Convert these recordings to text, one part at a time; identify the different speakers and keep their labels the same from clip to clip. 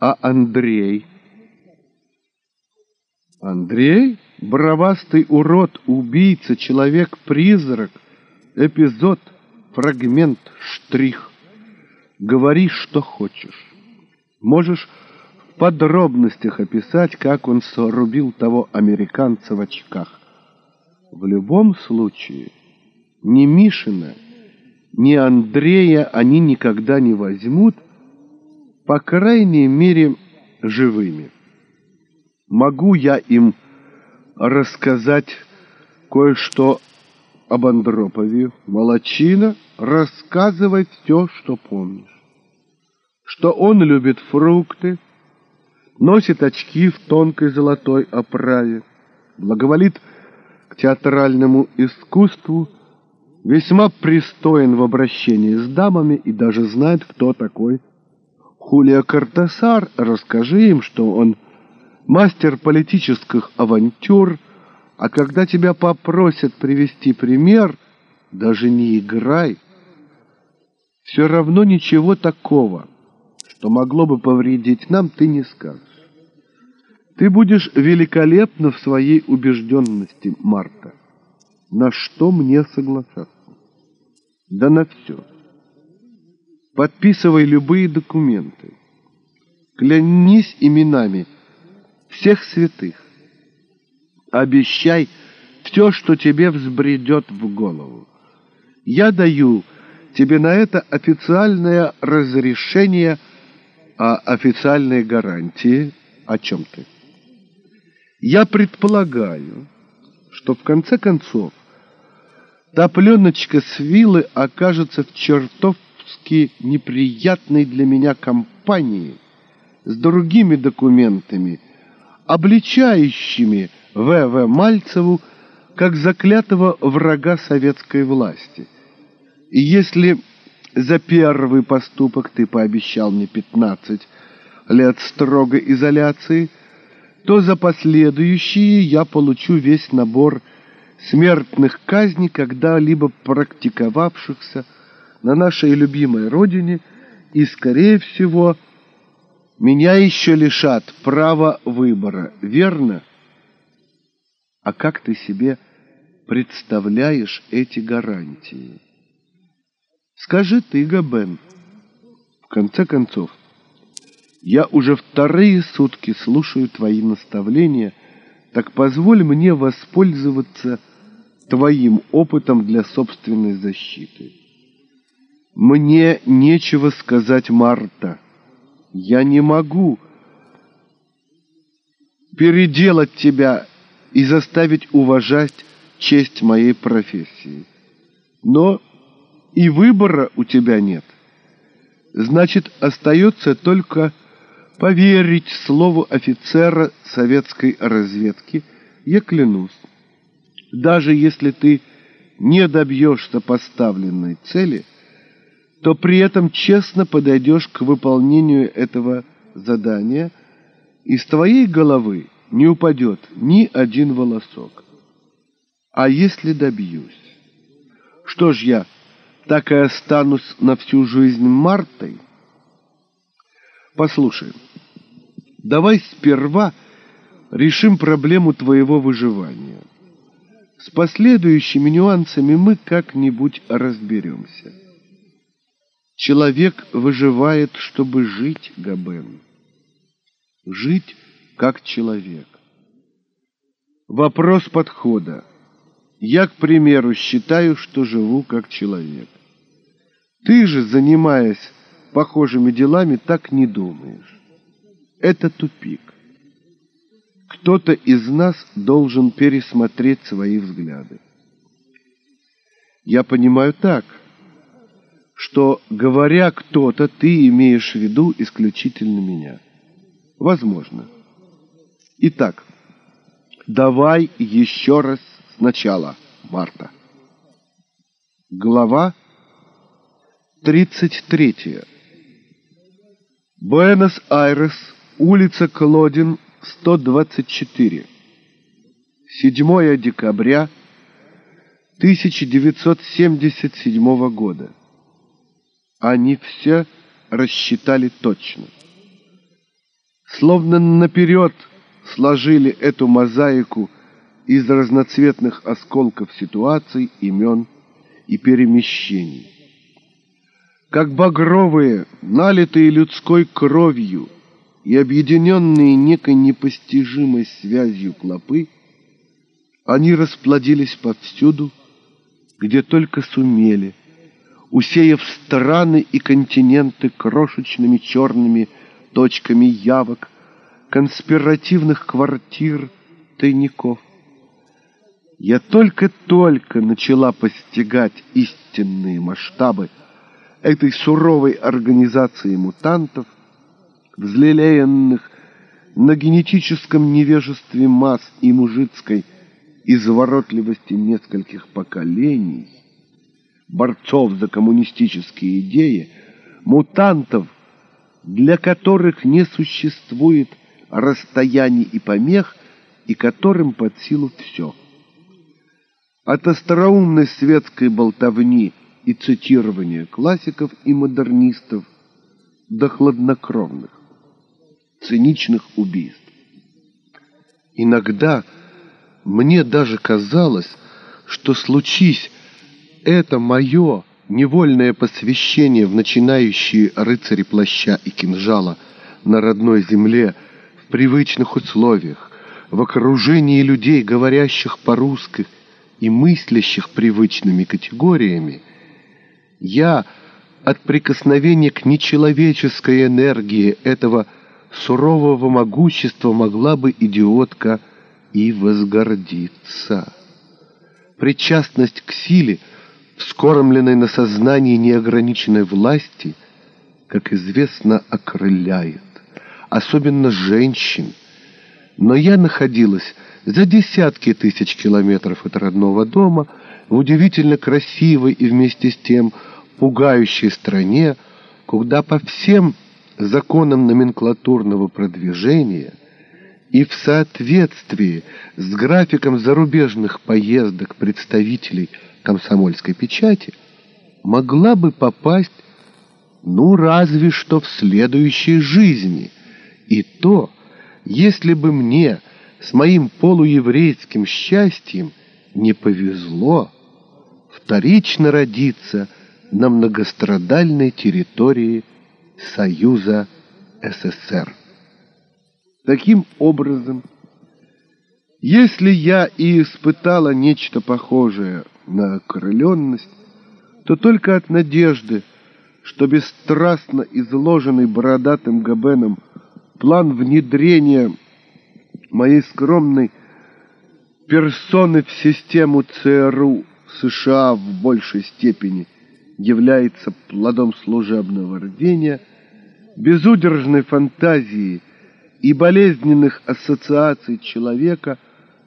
Speaker 1: А Андрей? Андрей? Бравастый урод, убийца, человек-призрак, эпизод, фрагмент, штрих. Говори, что хочешь. Можешь в подробностях описать, как он срубил того американца в очках. В любом случае, ни Мишина, ни Андрея они никогда не возьмут, по крайней мере, живыми. Могу я им рассказать кое-что об Андропове. Молочина, рассказывай все, что помнишь. Что он любит фрукты, носит очки в тонкой золотой оправе, благоволит к театральному искусству, весьма пристоен в обращении с дамами и даже знает, кто такой Хулия Картасар. Расскажи им, что он мастер политических авантюр, а когда тебя попросят привести пример, даже не играй. Все равно ничего такого, что могло бы повредить нам, ты не скажешь. Ты будешь великолепна в своей убежденности, Марта. На что мне соглашаться? Да на все. Подписывай любые документы. Клянись именами – всех святых. Обещай все, что тебе взбредет в голову. Я даю тебе на это официальное разрешение, а официальные гарантии о чем ты? Я предполагаю, что в конце концов та пленочка с виллы окажется в чертовски неприятной для меня компании с другими документами – обличающими В.В. Мальцеву как заклятого врага советской власти. И если за первый поступок ты пообещал мне 15 лет строгой изоляции, то за последующие я получу весь набор смертных казней, когда-либо практиковавшихся на нашей любимой родине и, скорее всего, меня еще лишат права выбора, верно? А как ты себе представляешь эти гарантии? Скажи ты, Габен. В конце концов, я уже вторые сутки слушаю твои наставления, так позволь мне воспользоваться твоим опытом для собственной защиты. Мне нечего сказать, Марта. Я не могу переделать тебя и заставить уважать честь моей профессии. Но и выбора у тебя нет. Значит, остается только поверить слову офицера советской разведки. Я клянусь, даже если ты не добьешься поставленной цели – то при этом честно подойдешь к выполнению этого задания, и с твоей головы не упадет ни один волосок. А если добьюсь? Что ж я, так и останусь на всю жизнь Мартой? Послушай, давай сперва решим проблему твоего выживания. С последующими нюансами мы как-нибудь разберемся. Человек выживает, чтобы жить, Габен. Жить как человек. Вопрос подхода. Я, к примеру, считаю, что живу как человек. Ты же, занимаясь похожими делами, так не думаешь. Это тупик. Кто-то из нас должен пересмотреть свои взгляды. Я понимаю так – что, говоря кто-то, ты имеешь в виду исключительно меня. Возможно. Итак, давай еще раз сначала, Марта. Глава 33. Буэнос-Айрес, улица Клодин, 124. 7 декабря 1977 года. Они все рассчитали точно. словно наперед сложили эту мозаику из разноцветных осколков ситуаций, имен и перемещений. Как багровые, налитые людской кровью и объединенные некой непостижимой связью клопы, они расплодились повсюду, где только сумели, усеяв страны и континенты крошечными черными точками явок, конспиративных квартир, тайников. Я только-только начала постигать истинные масштабы этой суровой организации мутантов, взлелеянных на генетическом невежестве масс и мужицкой изворотливости нескольких поколений, борцов за коммунистические идеи, мутантов, для которых не существует расстояний и помех, и которым под силу все. От остроумной светской болтовни и цитирования классиков и модернистов до хладнокровных, циничных убийств. Иногда мне даже казалось, что случись это мое невольное посвящение в начинающие рыцари плаща и кинжала на родной земле в привычных условиях, в окружении людей, говорящих по-русски и мыслящих привычными категориями, я от прикосновения к нечеловеческой энергии этого сурового могущества могла бы идиотка и возгордиться. Причастность к силе — вскормленной на сознании неограниченной власти, как известно, окрыляет, особенно женщин. Но я находилась за десятки тысяч километров от родного дома в удивительно красивой и вместе с тем пугающей стране, куда по всем законам номенклатурного продвижения и в соответствии с графиком зарубежных поездок представителей комсомольской печати могла бы попасть, ну, разве что в следующей жизни. И то, если бы мне с моим полуеврейским счастьем не повезло вторично родиться на многострадальной территории Союза СССР. Таким образом, если я и испытала нечто похожее на окрыленность, то только от надежды, что бесстрастно изложенный бородатым Габеном план внедрения моей скромной персоны в систему ЦРУ США в большей степени является плодом служебного рвения, безудержной фантазии и болезненных ассоциаций человека,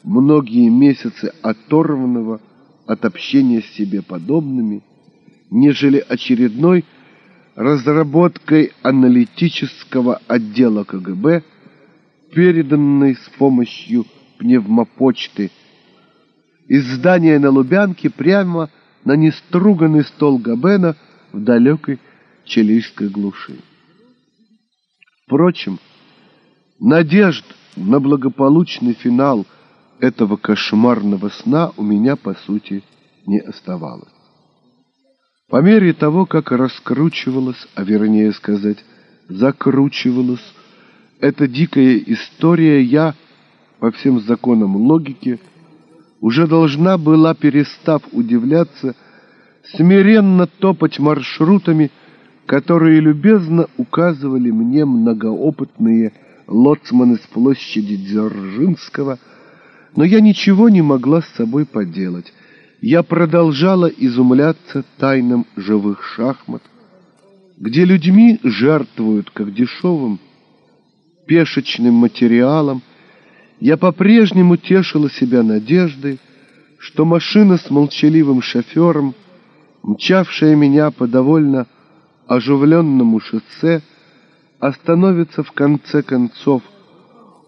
Speaker 1: многие месяцы оторванного от общения с себе подобными, нежели очередной разработкой аналитического отдела КГБ, переданной с помощью пневмопочты из здания на Лубянке прямо на неструганный стол Габена в далекой чилийской глуши. Впрочем, надежд на благополучный финал – этого кошмарного сна у меня, по сути, не оставалось. По мере того, как раскручивалась, а вернее сказать, закручивалась эта дикая история, я, по всем законам логики, уже должна была, перестав удивляться, смиренно топать маршрутами, которые любезно указывали мне многоопытные лоцманы с площади Дзержинского – но я ничего не могла с собой поделать. Я продолжала изумляться тайнам живых шахмат, где людьми жертвуют как дешевым пешечным материалом. Я по-прежнему тешила себя надеждой, что машина с молчаливым шофером, мчавшая меня по довольно оживленному шоссе, остановится в конце концов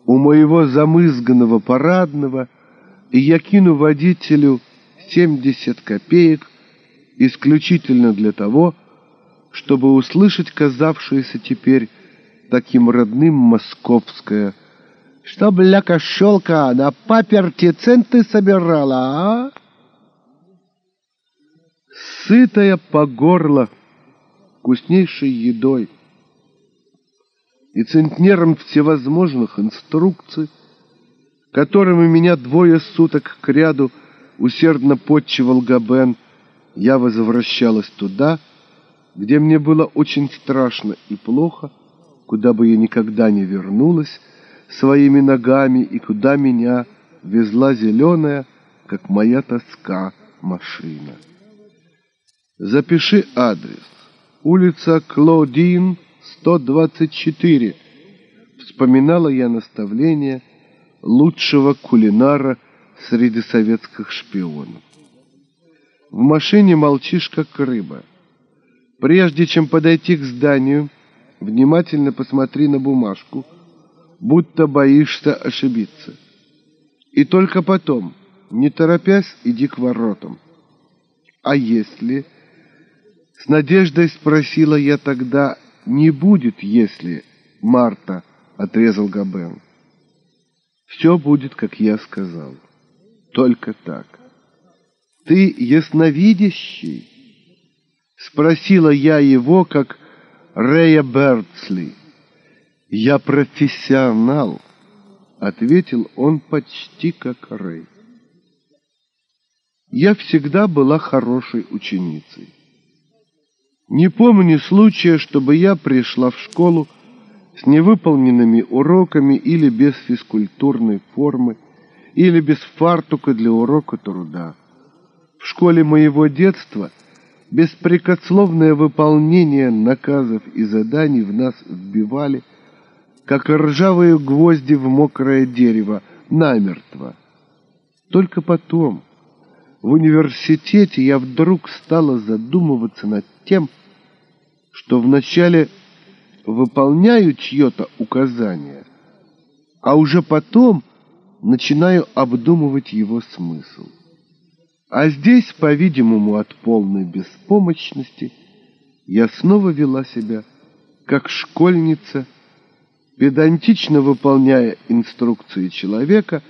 Speaker 1: у моего замызганного парадного, и я кину водителю 70 копеек исключительно для того, чтобы услышать казавшиеся теперь таким родным московское.
Speaker 2: Что, бля, кошелка, на паперти центы собирала, а?
Speaker 1: Сытая по горло вкуснейшей едой и центнером всевозможных инструкций, которыми меня двое суток к ряду усердно подчивал Габен, я возвращалась туда, где мне было очень страшно и плохо, куда бы я никогда не вернулась своими ногами и куда меня везла зеленая, как моя тоска, машина. Запиши адрес. Улица Клодин, 124. Вспоминала я наставление лучшего кулинара среди советских шпионов. В машине молчишь, как рыба. Прежде чем подойти к зданию, внимательно посмотри на бумажку, будто боишься ошибиться. И только потом, не торопясь, иди к воротам. А если... С надеждой спросила я тогда, не будет, если... Марта, отрезал Габен. Все будет, как я сказал. Только так. Ты ясновидящий? Спросила я его, как Рэя Бертсли. «Я профессионал», — ответил он почти как Рэй. Я всегда была хорошей ученицей. Не помню случая, чтобы я пришла в школу с невыполненными уроками или без физкультурной формы, или без фартука для урока труда. В школе моего детства — беспрекословное выполнение наказов и заданий в нас вбивали, как ржавые гвозди в мокрое дерево, намертво. Только потом, в университете, я вдруг стала задумываться над тем, что вначале выполняю чье-то указание, а уже потом начинаю обдумывать его смысл. А здесь, по-видимому, от полной беспомощности, я снова вела себя как школьница, педантично выполняя инструкции человека,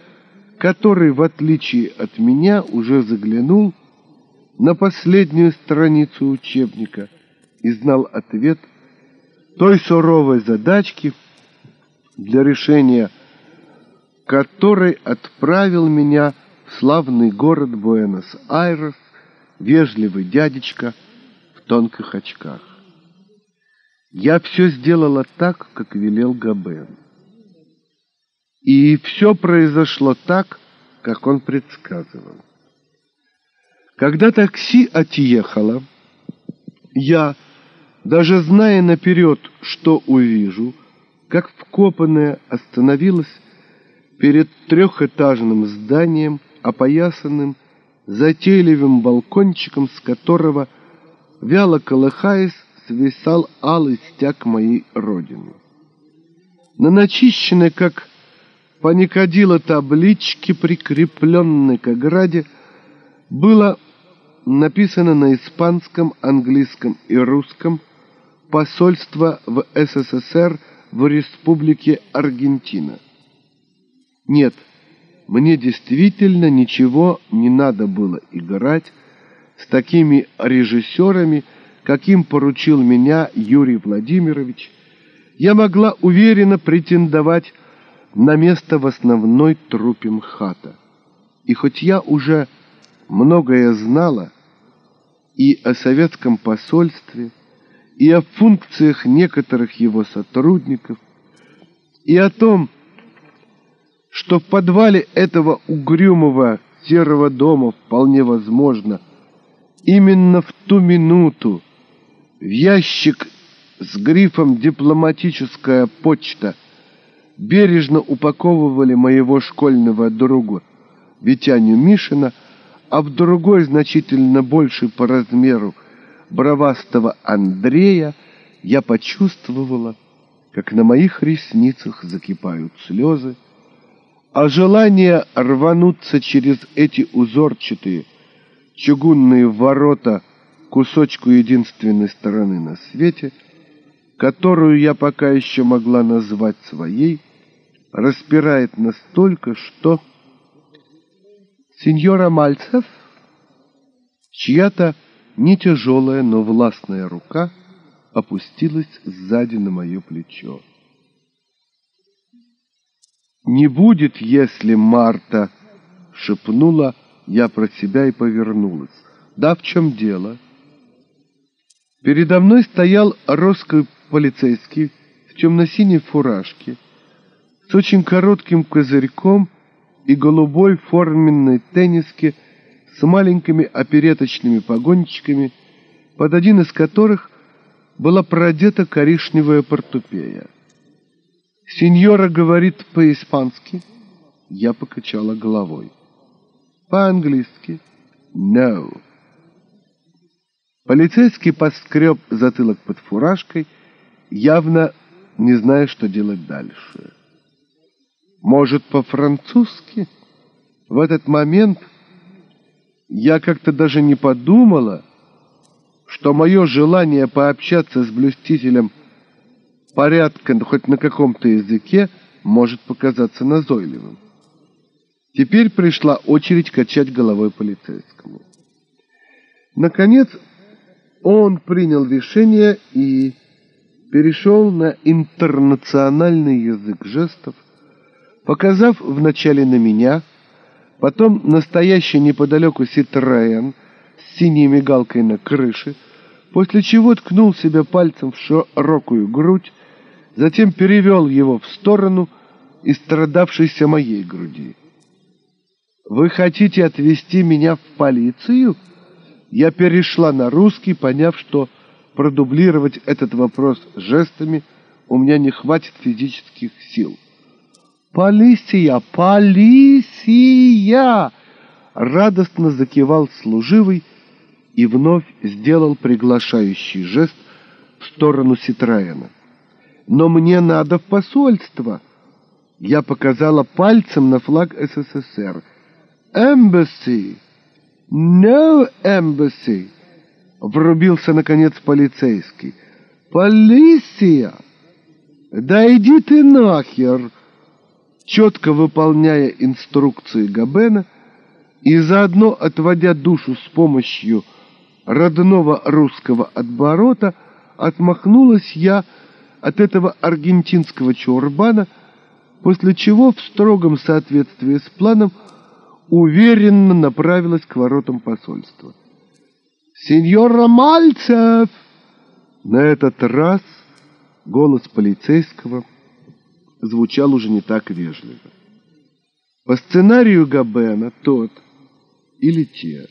Speaker 1: который, в отличие от меня, уже заглянул на последнюю страницу учебника и знал ответ той суровой задачки, для решения которой отправил меня славный город Буэнос-Айрес, вежливый дядечка в тонких очках. Я все сделала так, как велел Габен. И все произошло так, как он предсказывал. Когда такси отъехало, я, даже зная наперед, что увижу, как вкопанная остановилась перед трехэтажным зданием опоясанным затейливым балкончиком, с которого, вяло колыхаясь, свисал алый стяг моей родины. На начищенной, как паникодила табличке, прикрепленной к ограде, было написано на испанском, английском и русском «Посольство в СССР в Республике Аргентина». Нет, мне действительно ничего не надо было играть с такими режиссерами, каким поручил меня Юрий Владимирович. Я могла уверенно претендовать на место в основной трупе МХАТа. И хоть я уже многое знала и о советском посольстве, и о функциях некоторых его сотрудников, и о том, что в подвале этого угрюмого серого дома вполне возможно именно в ту минуту в ящик с грифом «Дипломатическая почта» бережно упаковывали моего школьного друга Витяню Мишина, а в другой, значительно больше по размеру, бровастого Андрея, я почувствовала, как на моих ресницах закипают слезы, а желание рвануться через эти узорчатые чугунные ворота кусочку единственной стороны на свете которую я пока еще могла назвать своей, распирает настолько, что...
Speaker 2: Сеньора Мальцев,
Speaker 1: чья-то не тяжелая, но властная рука опустилась сзади на мое плечо. «Не будет, если Марта...» — шепнула я про себя и повернулась. «Да в чем дело?» Передо мной стоял русский полицейский в темно-синей фуражке с очень коротким козырьком и голубой форменной тенниске с маленькими опереточными погончиками, под один из которых была продета коричневая портупея. «Сеньора говорит по-испански?» Я покачала головой. «По-английски?» «No». Полицейский поскреб затылок под фуражкой, явно не зная, что делать дальше. «Может, по-французски?» В этот момент я как-то даже не подумала, что мое желание пообщаться с блюстителем порядка хоть на каком-то языке может показаться назойливым. Теперь пришла очередь качать головой полицейскому. Наконец, он принял решение и перешел на интернациональный язык жестов, показав вначале на меня, потом настоящий неподалеку Ситроен с синей мигалкой на крыше, после чего ткнул себя пальцем в широкую грудь, затем перевел его в сторону и страдавшейся моей груди. «Вы хотите отвезти меня в полицию?» Я перешла на русский, поняв, что продублировать этот вопрос жестами у меня не хватит физических сил. «Полиция! Полиция!» Радостно закивал служивый и вновь сделал приглашающий жест в сторону Ситроена. «Но мне надо в посольство!» Я показала пальцем на флаг СССР. «Эмбасси!» «No embassy!» — врубился, наконец, полицейский. «Полиция! Да иди ты нахер!» Четко выполняя инструкции Габена и заодно отводя душу с помощью родного русского отборота, отмахнулась я от этого аргентинского чурбана, после чего в строгом соответствии с планом уверенно направилась к воротам посольства. «Сеньора Мальцев!» На этот раз голос полицейского звучал уже не так вежливо. По сценарию Габена тот или те,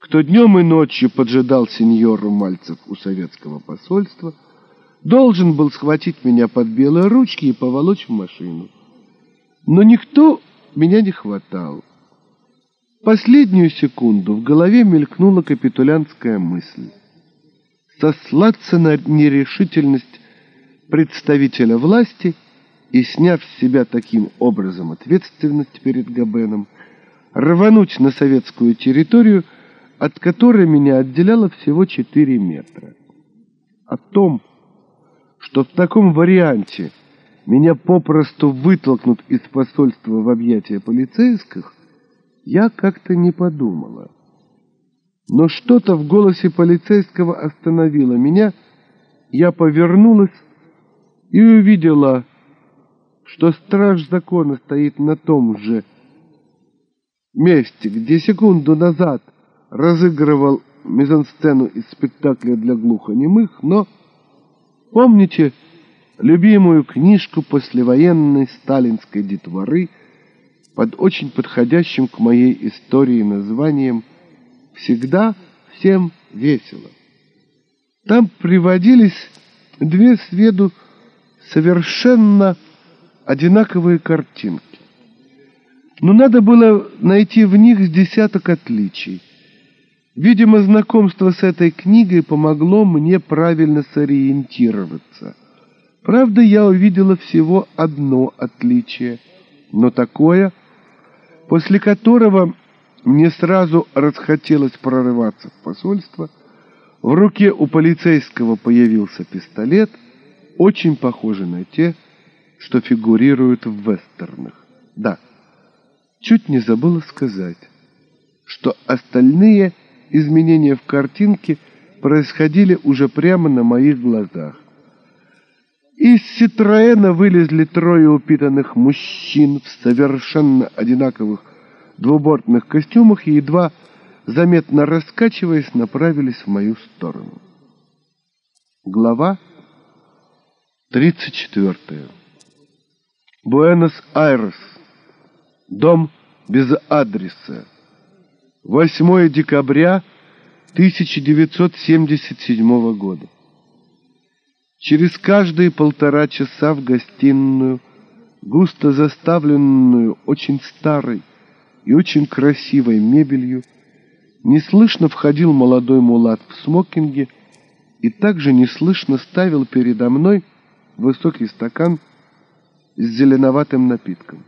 Speaker 1: кто днем и ночью поджидал сеньору Мальцев у советского посольства, должен был схватить меня под белые ручки и поволочь в машину. Но никто меня не хватало. Последнюю секунду в голове мелькнула капитулянская мысль. Сослаться на нерешительность представителя власти и, сняв с себя таким образом ответственность перед Габеном, рвануть на советскую территорию, от которой меня отделяло всего 4 метра. О том, что в таком варианте – меня попросту вытолкнут из посольства в объятия полицейских, я как-то не подумала. Но что-то в голосе полицейского остановило меня. Я повернулась и увидела, что страж закона стоит на том же месте, где секунду назад разыгрывал мизансцену из спектакля для глухонемых, но, помните, любимую книжку послевоенной сталинской детворы под очень подходящим к моей истории названием «Всегда всем весело». Там приводились две с виду совершенно одинаковые картинки. Но надо было найти в них десяток отличий. Видимо, знакомство с этой книгой помогло мне правильно сориентироваться – Правда, я увидела всего одно отличие, но такое, после которого мне сразу расхотелось прорываться в посольство, В руке у полицейского появился пистолет, очень похожий на те, что фигурируют в вестернах. Да, чуть не забыла сказать, что остальные изменения в картинке происходили уже прямо на моих глазах. Из Ситроэна вылезли трое упитанных мужчин в совершенно одинаковых двубортных костюмах и едва заметно раскачиваясь, направились в мою сторону. Глава 34. Буэнос-Айрес. Дом без адреса. 8 декабря 1977 года. Через каждые полтора часа в гостиную, густо заставленную очень старой и очень красивой мебелью, неслышно входил молодой мулат в смокинге и также неслышно ставил передо мной высокий стакан с зеленоватым напитком.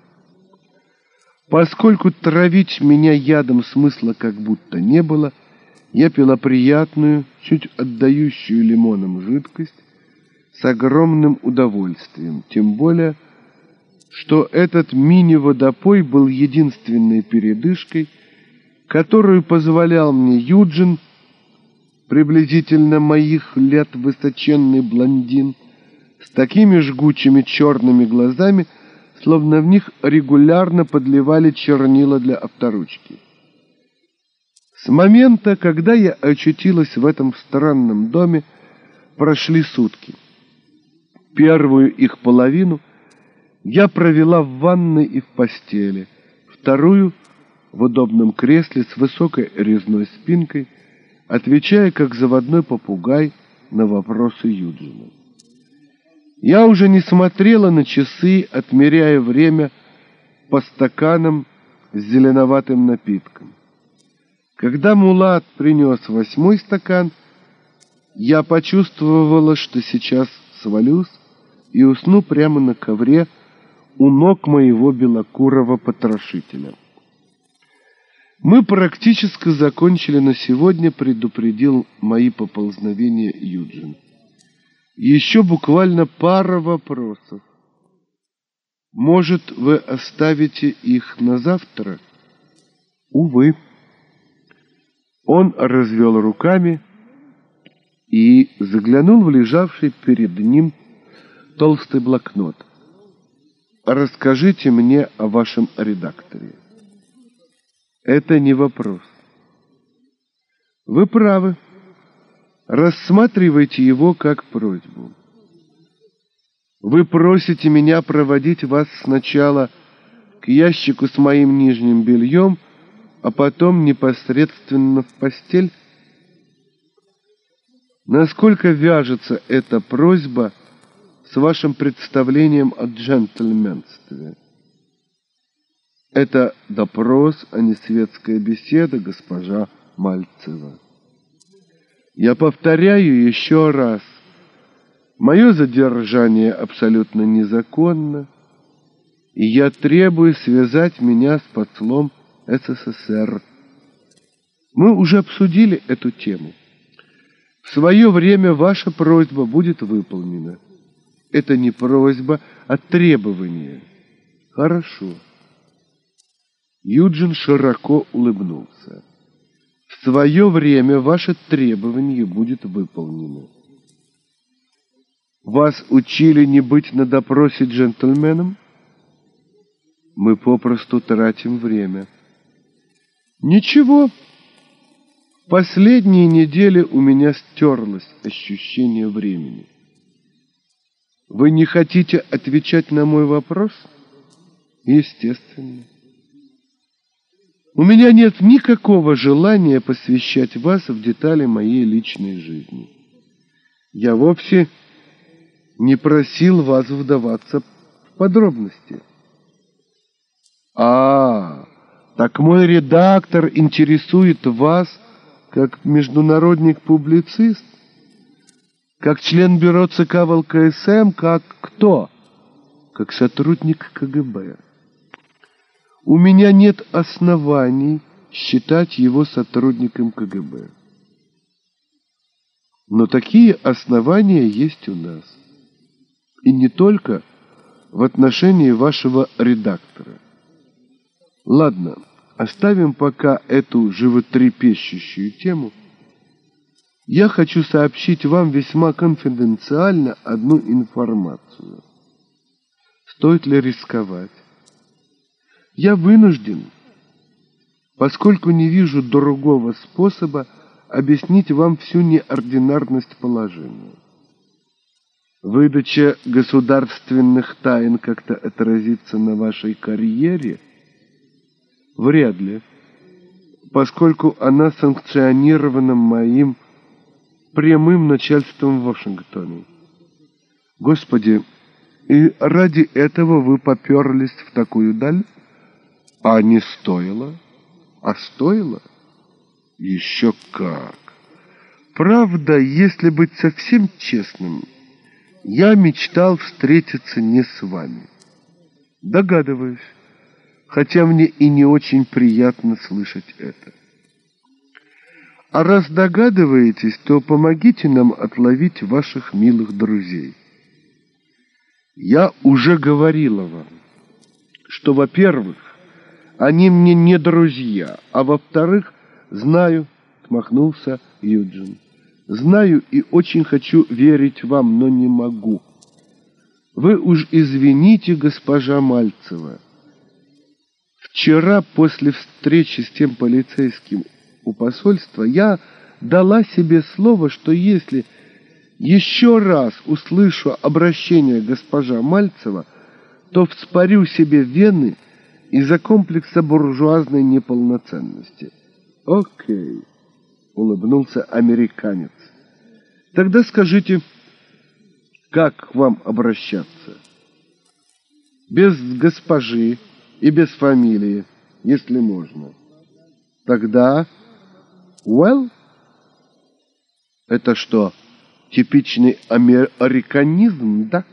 Speaker 1: Поскольку травить меня ядом смысла как будто не было, я пила приятную, чуть отдающую лимоном жидкость, с огромным удовольствием, тем более, что этот мини-водопой был единственной передышкой, которую позволял мне Юджин, приблизительно моих лет высоченный блондин, с такими жгучими черными глазами, словно в них регулярно подливали чернила для авторучки. С момента, когда я очутилась в этом странном доме, прошли сутки. Первую их половину я провела в ванной и в постели, вторую — в удобном кресле с высокой резной спинкой, отвечая как заводной попугай на вопросы Юджина. Я уже не смотрела на часы, отмеряя время по стаканам с зеленоватым напитком. Когда Мулат принес восьмой стакан, я почувствовала, что сейчас свалюсь и усну прямо на ковре у ног моего белокурого потрошителя. Мы практически закончили на сегодня, предупредил мои поползновения Юджин. Еще буквально пара вопросов. Может, вы оставите их на завтра? Увы. Он развел руками и заглянул в лежавший перед ним толстый блокнот. «Расскажите мне о вашем редакторе». Это не вопрос. Вы правы. Рассматривайте его как просьбу. Вы просите меня проводить вас сначала к ящику с моим нижним бельем, а потом непосредственно в постель? Насколько вяжется эта просьба с вашим представлением о джентльменстве. Это допрос, а не светская беседа, госпожа Мальцева. Я повторяю еще раз. Мое задержание абсолютно незаконно, и я требую связать меня с послом СССР. Мы уже обсудили эту тему. В свое время ваша просьба будет выполнена. Это не просьба, а требование. Хорошо. Юджин широко улыбнулся. Свое время ваше требование будет выполнено. Вас учили не быть на допросе джентльменом? Мы попросту тратим время. Ничего. Последние недели у меня стерлось ощущение времени. Вы не хотите отвечать на мой вопрос? Естественно. У меня нет никакого желания посвящать вас в детали моей личной жизни. Я вовсе не просил вас вдаваться в подробности. А, так мой редактор интересует вас как международник-публицист? Как член бюро ЦК ВЛКСМ, как кто? Как сотрудник КГБ. У меня нет оснований считать его сотрудником КГБ. Но такие основания есть у нас. И не только в отношении вашего редактора. Ладно, оставим пока эту животрепещущую тему. Я хочу сообщить вам весьма конфиденциально одну информацию. Стоит ли рисковать? Я вынужден, поскольку не вижу другого способа объяснить вам всю неординарность положения. Выдача государственных тайн как-то отразится на вашей карьере? Вряд ли, поскольку она санкционирована моим прямым начальством в Вашингтоне. Господи, и ради этого вы поперлись в такую даль? А не стоило? А стоило? Еще как! Правда, если быть совсем честным, я мечтал встретиться не с вами. Догадываюсь, хотя мне и не очень приятно слышать это. А раз догадываетесь, то помогите нам отловить ваших милых друзей. Я уже говорила вам, что, во-первых, они мне не друзья, а во-вторых, знаю, отмахнулся Юджин. Знаю и очень хочу верить вам, но не могу. Вы уж извините, госпожа Мальцева. Вчера после встречи с тем полицейским у посольства я дала себе слово, что если еще раз услышу обращение госпожа Мальцева, то вспорю себе вены из-за комплекса буржуазной неполноценности. Окей, улыбнулся американец. Тогда скажите, как к вам обращаться? Без госпожи и без фамилии, если можно. Тогда, well, это что, типичный американизм, да?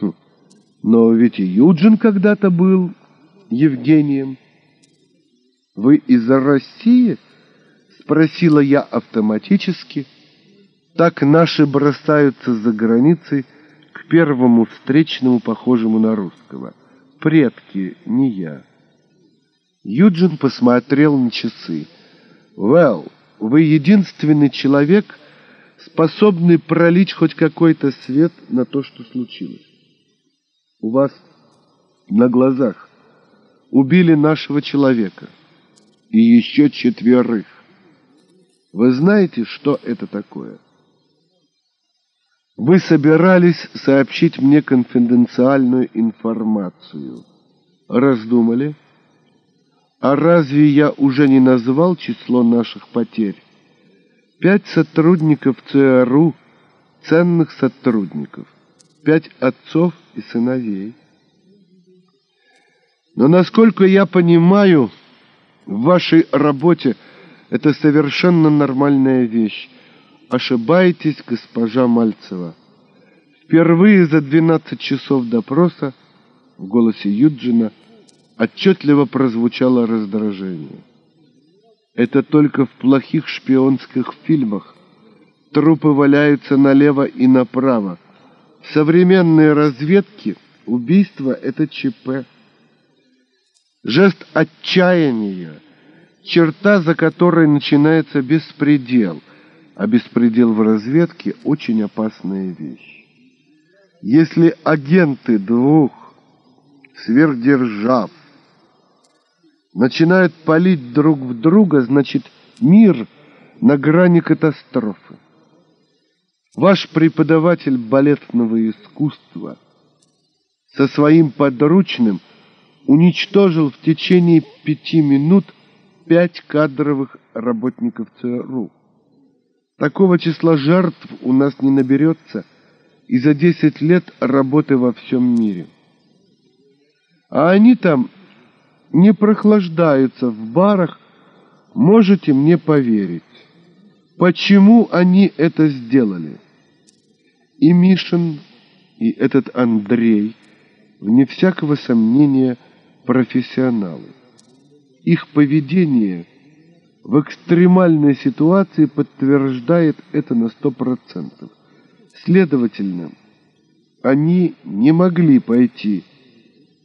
Speaker 1: Хм. Но ведь и Юджин когда-то был Евгением. Вы из России? Спросила я автоматически. Так наши бросаются за границей к первому встречному, похожему на русского. Предки, не я. Юджин посмотрел на часы. «Well, вы единственный человек, способный пролить хоть какой-то свет на то, что случилось. У вас на глазах убили нашего человека и еще четверых. Вы знаете, что это такое? Вы собирались сообщить мне конфиденциальную информацию. Раздумали? А разве я уже не назвал число наших потерь? Пять сотрудников ЦРУ, ценных сотрудников. Пять отцов и сыновей. Но, насколько я понимаю, в вашей работе это совершенно нормальная вещь. Ошибаетесь, госпожа Мальцева. Впервые за 12 часов допроса в голосе Юджина отчетливо прозвучало раздражение. Это только в плохих шпионских фильмах. Трупы валяются налево и направо. В современной разведке убийство — это ЧП. Жест отчаяния, черта, за которой начинается беспредел, а беспредел в разведке – очень опасная вещь. Если агенты двух сверхдержав начинают палить друг в друга, значит мир на грани катастрофы. Ваш преподаватель балетного искусства со своим подручным – уничтожил в течение пяти минут пять кадровых работников ЦРУ. Такого числа жертв у нас не наберется и за десять лет работы во всем мире. А они там не прохлаждаются в барах, можете мне поверить. Почему они это сделали? И Мишин, и этот Андрей, вне всякого сомнения, профессионалы. Их поведение в экстремальной ситуации подтверждает это на сто процентов. Следовательно, они не могли пойти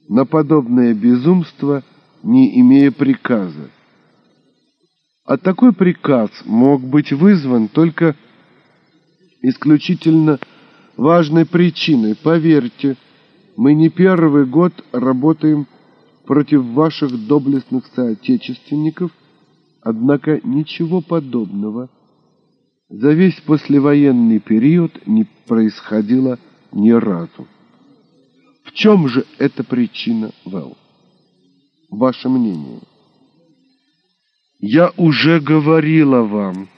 Speaker 1: на подобное безумство, не имея приказа. А такой приказ мог быть вызван только исключительно важной причиной. Поверьте, мы не первый год работаем против ваших доблестных соотечественников, однако ничего подобного за весь послевоенный период не происходило ни разу. В чем же эта причина, Вэл? Ваше мнение? Я уже говорила вам,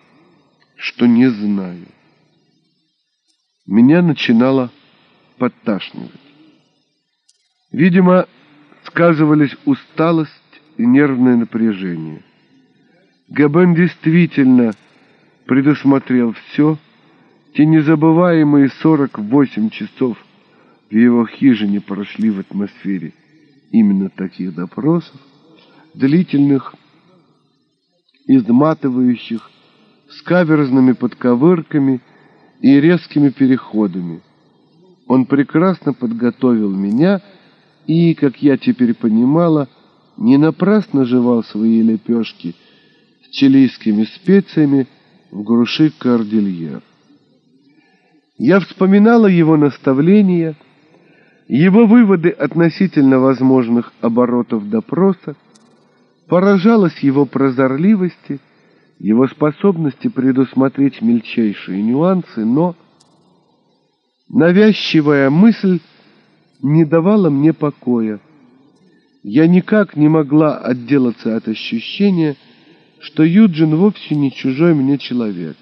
Speaker 1: что не знаю. Меня начинало подташнивать. Видимо, сказывались усталость и нервное напряжение. Габен действительно предусмотрел все, те незабываемые 48 часов в его хижине прошли в атмосфере именно таких допросов, длительных, изматывающих, с каверзными подковырками и резкими переходами. Он прекрасно подготовил меня и, как я теперь понимала, не напрасно жевал свои лепешки с чилийскими специями в груши кордильер. Я вспоминала его наставления, его выводы относительно возможных оборотов допроса, поражалась его прозорливости, его способности предусмотреть мельчайшие нюансы, но навязчивая мысль не давала мне покоя. Я никак не могла отделаться от ощущения, что Юджин вовсе не чужой мне человек,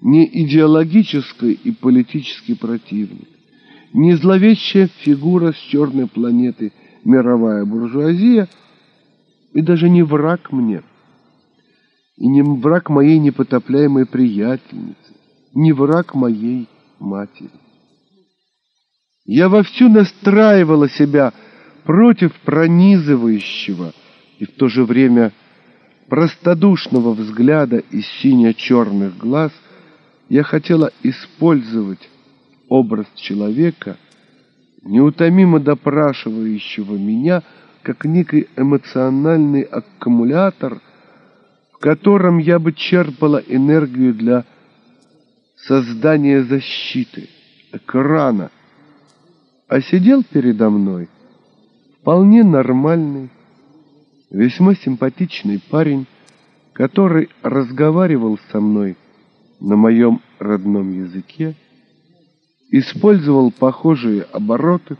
Speaker 1: не идеологический и политический противник, не зловещая фигура с черной планеты мировая буржуазия и даже не враг мне, и не враг моей непотопляемой приятельницы, не враг моей матери. Я вовсю настраивала себя против пронизывающего и в то же время простодушного взгляда из сине-черных глаз. Я хотела использовать образ человека, неутомимо допрашивающего меня, как некий эмоциональный аккумулятор, в котором я бы черпала энергию для создания защиты, экрана, а сидел передо мной вполне нормальный, весьма симпатичный парень, который разговаривал со мной на моем родном языке, использовал похожие обороты,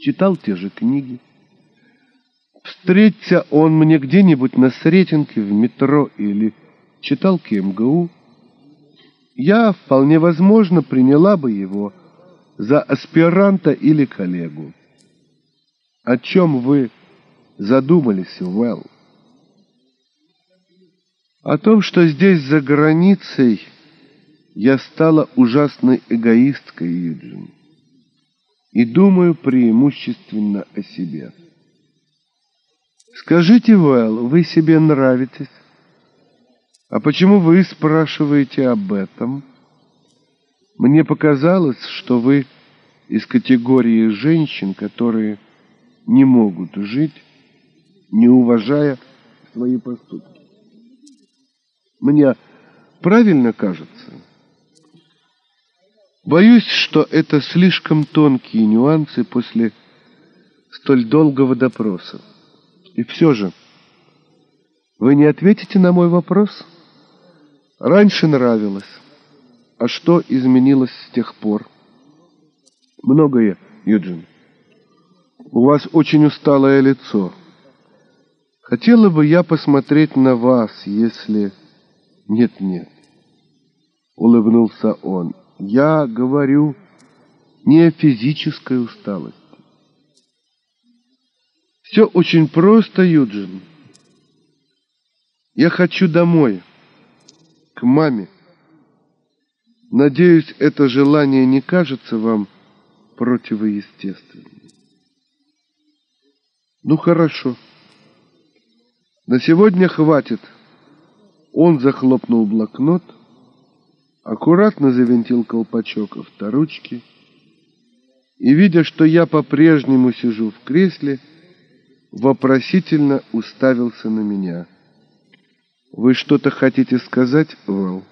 Speaker 1: читал те же книги. Встреться он мне где-нибудь на Сретенке, в метро или читал КМГУ, я, вполне возможно, приняла бы его за аспиранта или коллегу. О чем вы задумались, Уэлл? О том, что здесь, за границей, я стала ужасной эгоисткой, Юджин, и думаю преимущественно о себе. Скажите, Уэлл, вы себе нравитесь? А почему вы спрашиваете об этом? — мне показалось, что вы из категории женщин, которые не могут жить, не уважая свои поступки. Мне правильно кажется? Боюсь, что это слишком тонкие нюансы после столь долгого допроса. И все же, вы не ответите на мой вопрос? Раньше нравилось. А что изменилось с тех пор? Многое, Юджин. У вас очень усталое лицо. Хотела бы я посмотреть на вас, если... Нет-нет. Улыбнулся он. Я говорю не о физической усталости. Все очень просто, Юджин. Я хочу домой, к маме. Надеюсь, это желание не кажется вам противоестественным. Ну, хорошо. На сегодня хватит. Он захлопнул блокнот, аккуратно завинтил колпачок авторучки и, видя, что я по-прежнему сижу в кресле, вопросительно уставился на меня. «Вы что-то хотите сказать, Вэл?»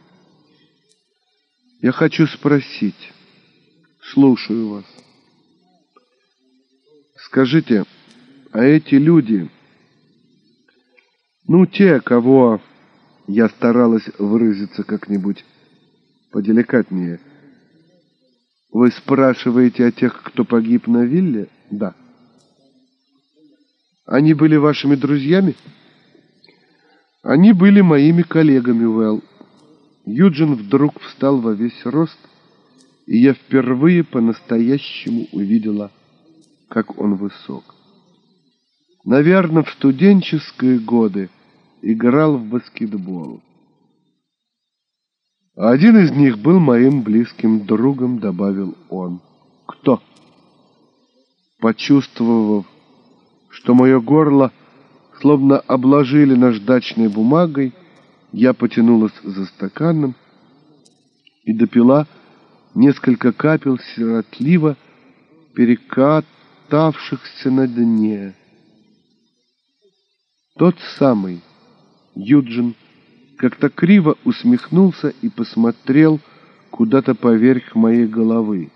Speaker 1: «Я хочу спросить. Слушаю вас. Скажите, а эти люди, ну, те, кого я старалась выразиться как-нибудь поделикатнее, вы спрашиваете о тех, кто погиб на вилле? Да. Они были вашими друзьями? Они были моими коллегами, Уэлл. Юджин вдруг встал во весь рост, и я впервые по-настоящему увидела, как он высок. Наверное, в студенческие годы играл в баскетбол. Один из них был моим близким другом, добавил он. Кто? Почувствовав, что мое горло словно обложили наждачной бумагой, я потянулась за стаканом и допила несколько капель сиротливо перекатавшихся на дне. Тот самый Юджин как-то криво усмехнулся и посмотрел куда-то поверх моей головы.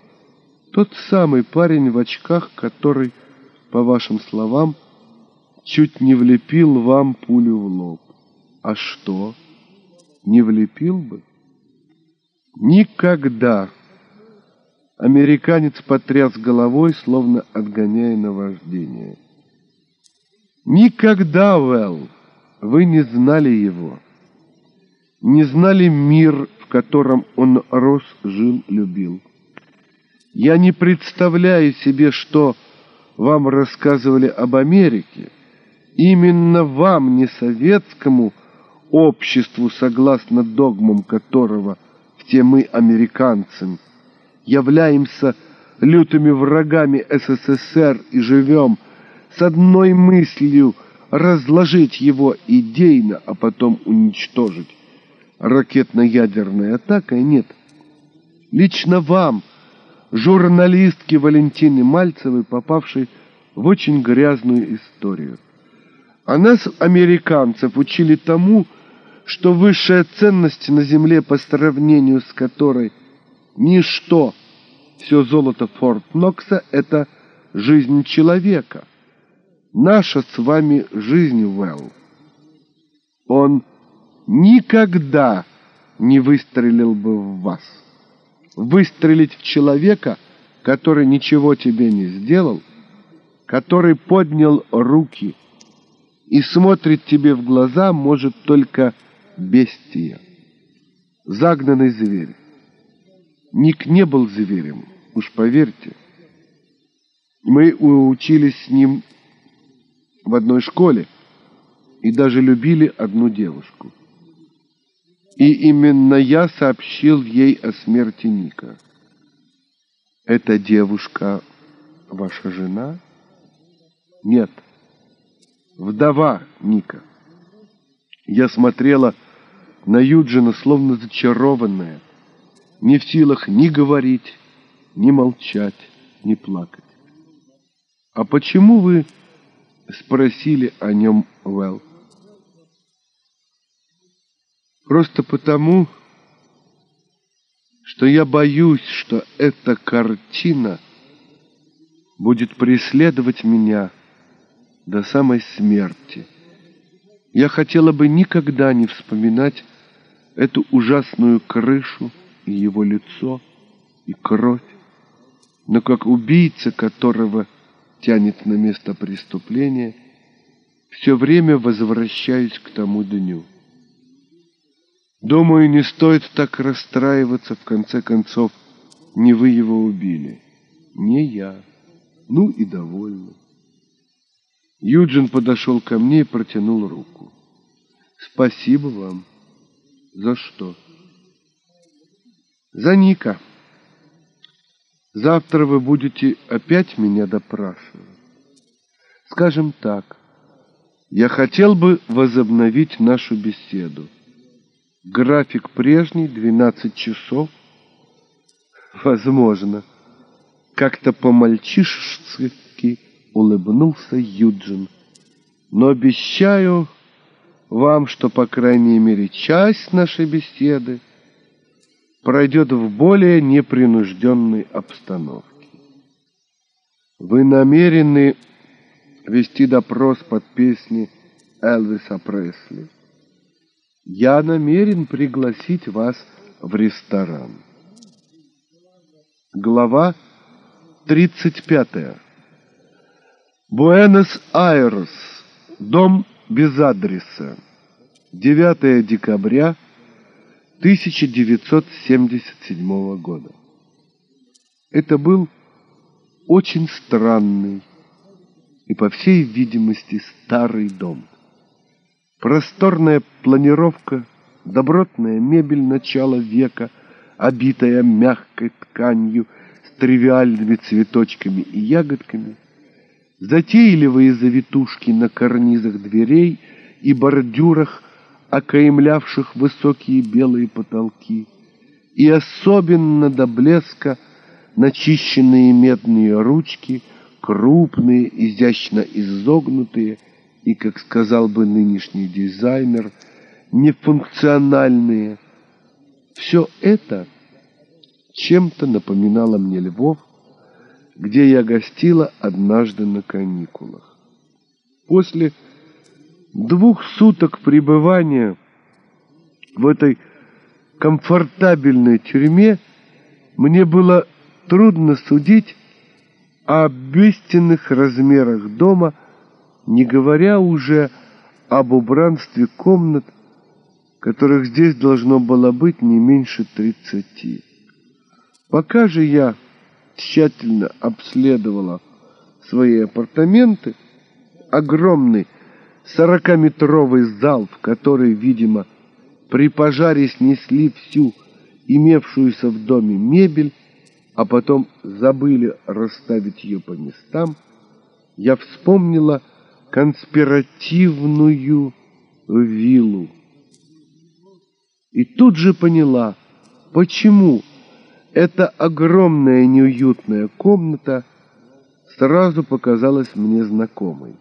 Speaker 1: Тот самый парень в очках, который, по вашим словам, чуть не влепил вам пулю в лоб. А что? Не влепил бы? Никогда. Американец потряс головой, словно отгоняя наваждение. Никогда, Вэлл, вы не знали его. Не знали мир, в котором он рос, жил, любил. Я не представляю себе, что вам рассказывали об Америке. Именно вам, не советскому обществу, согласно догмам которого все мы, американцы, являемся лютыми врагами СССР и живем с одной мыслью разложить его идейно, а потом уничтожить. Ракетно-ядерной атакой нет. Лично вам, журналистке Валентины Мальцевой, попавшей в очень грязную историю. А нас, американцев, учили тому, что высшая ценность на Земле, по сравнению с которой ничто, все золото Форт Нокса — это жизнь человека — наша с вами жизнь, Уэлл. Он никогда не выстрелил бы в вас. Выстрелить в человека, который ничего тебе не сделал, который поднял руки и смотрит тебе в глаза, может только бестия, загнанный зверь. Ник не был зверем, уж поверьте. Мы учились с ним в одной школе и даже любили одну девушку. И именно я сообщил ей о смерти Ника. Эта девушка ваша жена? Нет, вдова Ника. Я смотрела на Юджина, словно зачарованная, не в силах ни говорить, ни молчать, ни плакать. А почему вы спросили о нем Вэл. Просто потому, что я боюсь, что эта картина будет преследовать меня до самой смерти. Я хотела бы никогда не вспоминать эту ужасную крышу и его лицо, и кровь, но как убийца, которого тянет на место преступления, все время возвращаюсь к тому дню. Думаю, не стоит так расстраиваться, в конце концов, не вы его убили, не я. Ну и довольно. Юджин подошел ко мне и протянул руку. Спасибо вам. За что? За Ника. Завтра вы будете опять меня допрашивать. Скажем так, Я хотел бы возобновить нашу беседу. График прежний, 12 часов. Возможно. Как-то по-мальчишески улыбнулся Юджин. Но обещаю вам, что, по крайней мере, часть нашей беседы пройдет в более непринужденной обстановке. Вы намерены вести допрос под песни Элвиса Пресли. Я намерен пригласить вас в ресторан. Глава 35. Буэнос-Айрес. Дом без адреса. 9 декабря 1977 года. Это был очень странный и, по всей видимости, старый дом. Просторная планировка, добротная мебель начала века, обитая мягкой тканью с тривиальными цветочками и ягодками, затейливые завитушки на карнизах дверей и бордюрах, окаемлявших высокие белые потолки, и особенно до блеска начищенные медные ручки — крупные, изящно изогнутые и, как сказал бы нынешний дизайнер, нефункциональные. Все это чем-то напоминало мне Львов, где я гостила однажды на каникулах. После двух суток пребывания в этой комфортабельной тюрьме мне было трудно судить, об истинных размерах дома, не говоря уже об убранстве комнат, которых здесь должно было быть не меньше тридцати. Пока же я тщательно обследовала свои апартаменты, огромный сорокаметровый зал, в который, видимо, при пожаре снесли всю имевшуюся в доме мебель, а потом забыли расставить ее по местам, я вспомнила конспиративную виллу. И тут же поняла, почему эта огромная неуютная комната сразу показалась мне знакомой.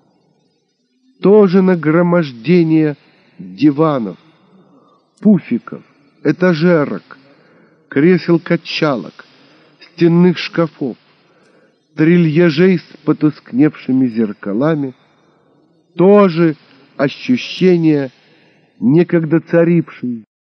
Speaker 1: Тоже нагромождение диванов, пуфиков, этажерок, кресел-качалок, стенных шкафов, трильяжей с потускневшими зеркалами, тоже ощущение некогда царившей